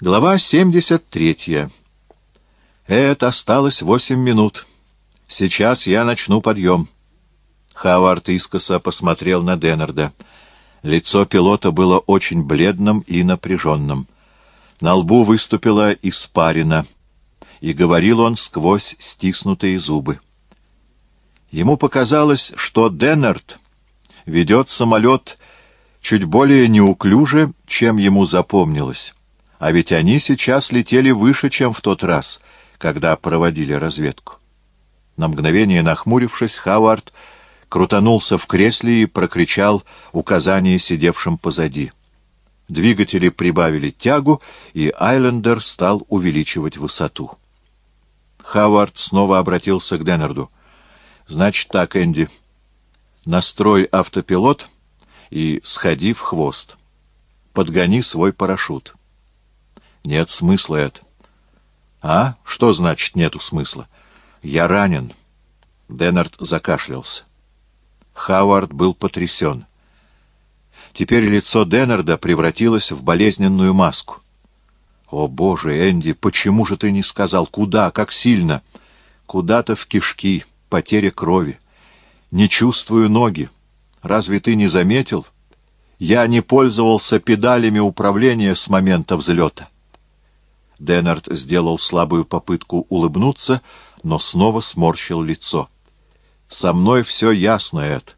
Глава 73. Это осталось восемь минут. Сейчас я начну подъем. Хавард искоса посмотрел на Деннерда. Лицо пилота было очень бледным и напряженным. На лбу выступила испарина, и говорил он сквозь стиснутые зубы. Ему показалось, что Деннерд ведет самолет чуть более неуклюже, чем ему запомнилось. А ведь они сейчас летели выше, чем в тот раз, когда проводили разведку. На мгновение нахмурившись, Хавард крутанулся в кресле и прокричал указание сидевшим позади. Двигатели прибавили тягу, и Айлендер стал увеличивать высоту. Хавард снова обратился к Деннерду. «Значит так, Энди, настрой автопилот и сходи в хвост. Подгони свой парашют». Нет смысла это. А? Что значит нету смысла? Я ранен. Деннард закашлялся. Хавард был потрясен. Теперь лицо Деннарда превратилось в болезненную маску. «О, Боже, Энди, почему же ты не сказал? Куда? Как сильно?» «Куда-то в кишки, потеря крови. Не чувствую ноги. Разве ты не заметил? Я не пользовался педалями управления с момента взлета. Деннард сделал слабую попытку улыбнуться, но снова сморщил лицо. «Со мной все ясно, Эд».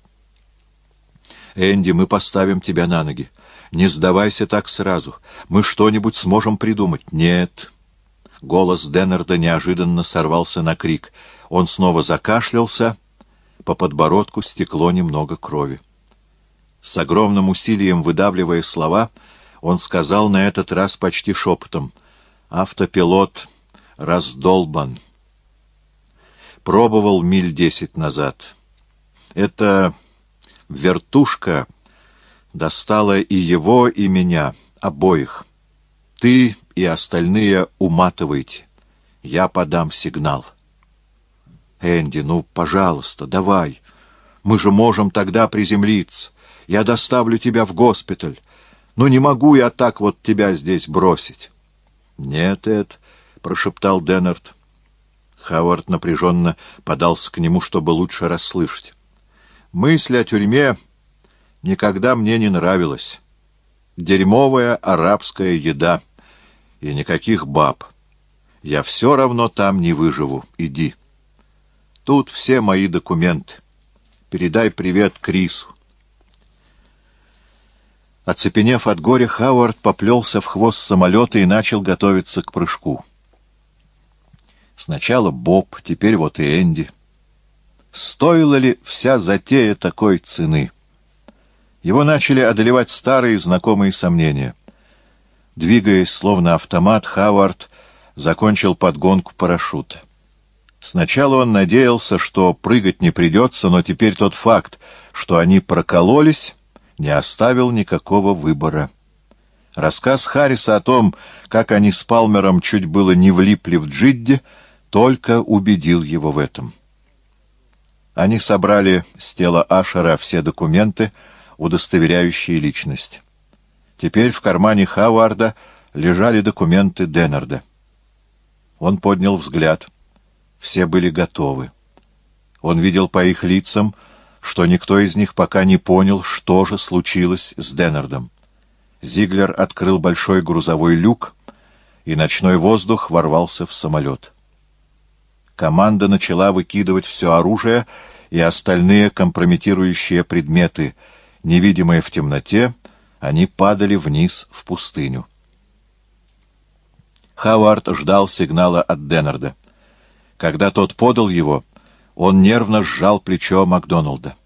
«Энди, мы поставим тебя на ноги. Не сдавайся так сразу. Мы что-нибудь сможем придумать». «Нет». Голос Деннарда неожиданно сорвался на крик. Он снова закашлялся. По подбородку стекло немного крови. С огромным усилием выдавливая слова, он сказал на этот раз почти шепотом — Автопилот раздолбан. Пробовал миль десять назад. Эта вертушка достала и его, и меня, обоих. Ты и остальные уматывайте. Я подам сигнал. Энди, ну, пожалуйста, давай. Мы же можем тогда приземлиться. Я доставлю тебя в госпиталь. Ну, не могу я так вот тебя здесь бросить. «Нет, Эд», — прошептал Деннерт. Хавард напряженно подался к нему, чтобы лучше расслышать. «Мысль о тюрьме никогда мне не нравилась. Дерьмовая арабская еда и никаких баб. Я все равно там не выживу. Иди. Тут все мои документы. Передай привет Крису. Оцепенев от горя, Хауард поплелся в хвост самолета и начал готовиться к прыжку. Сначала Боб, теперь вот и Энди. Стоила ли вся затея такой цены? Его начали одолевать старые знакомые сомнения. Двигаясь словно автомат, Хавард закончил подгонку парашюта. Сначала он надеялся, что прыгать не придется, но теперь тот факт, что они прокололись не оставил никакого выбора. Рассказ Харриса о том, как они с Палмером чуть было не влипли в Джидди, только убедил его в этом. Они собрали с тела Ашера все документы, удостоверяющие личность. Теперь в кармане Хаварда лежали документы Деннерда. Он поднял взгляд. Все были готовы. Он видел по их лицам, что никто из них пока не понял, что же случилось с Деннардом. Зиглер открыл большой грузовой люк, и ночной воздух ворвался в самолет. Команда начала выкидывать все оружие и остальные компрометирующие предметы. Невидимые в темноте, они падали вниз в пустыню. Хавард ждал сигнала от Деннарда. Когда тот подал его, он нервно сжал плечо Макдоналда.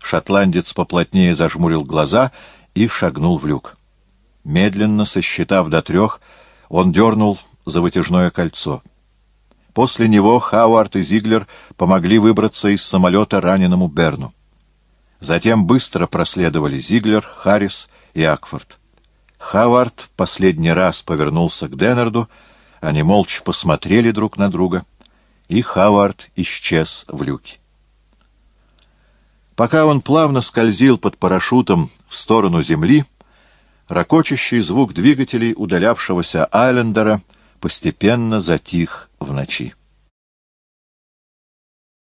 Шотландец поплотнее зажмурил глаза и шагнул в люк. Медленно, сосчитав до трех, он дернул за вытяжное кольцо. После него Хауард и Зиглер помогли выбраться из самолета раненому Берну. Затем быстро проследовали Зиглер, Харрис и Акфорд. Хавард последний раз повернулся к Деннерду, они молча посмотрели друг на друга — и Хавард исчез в люке. Пока он плавно скользил под парашютом в сторону земли, ракочащий звук двигателей удалявшегося Айлендера постепенно затих в ночи.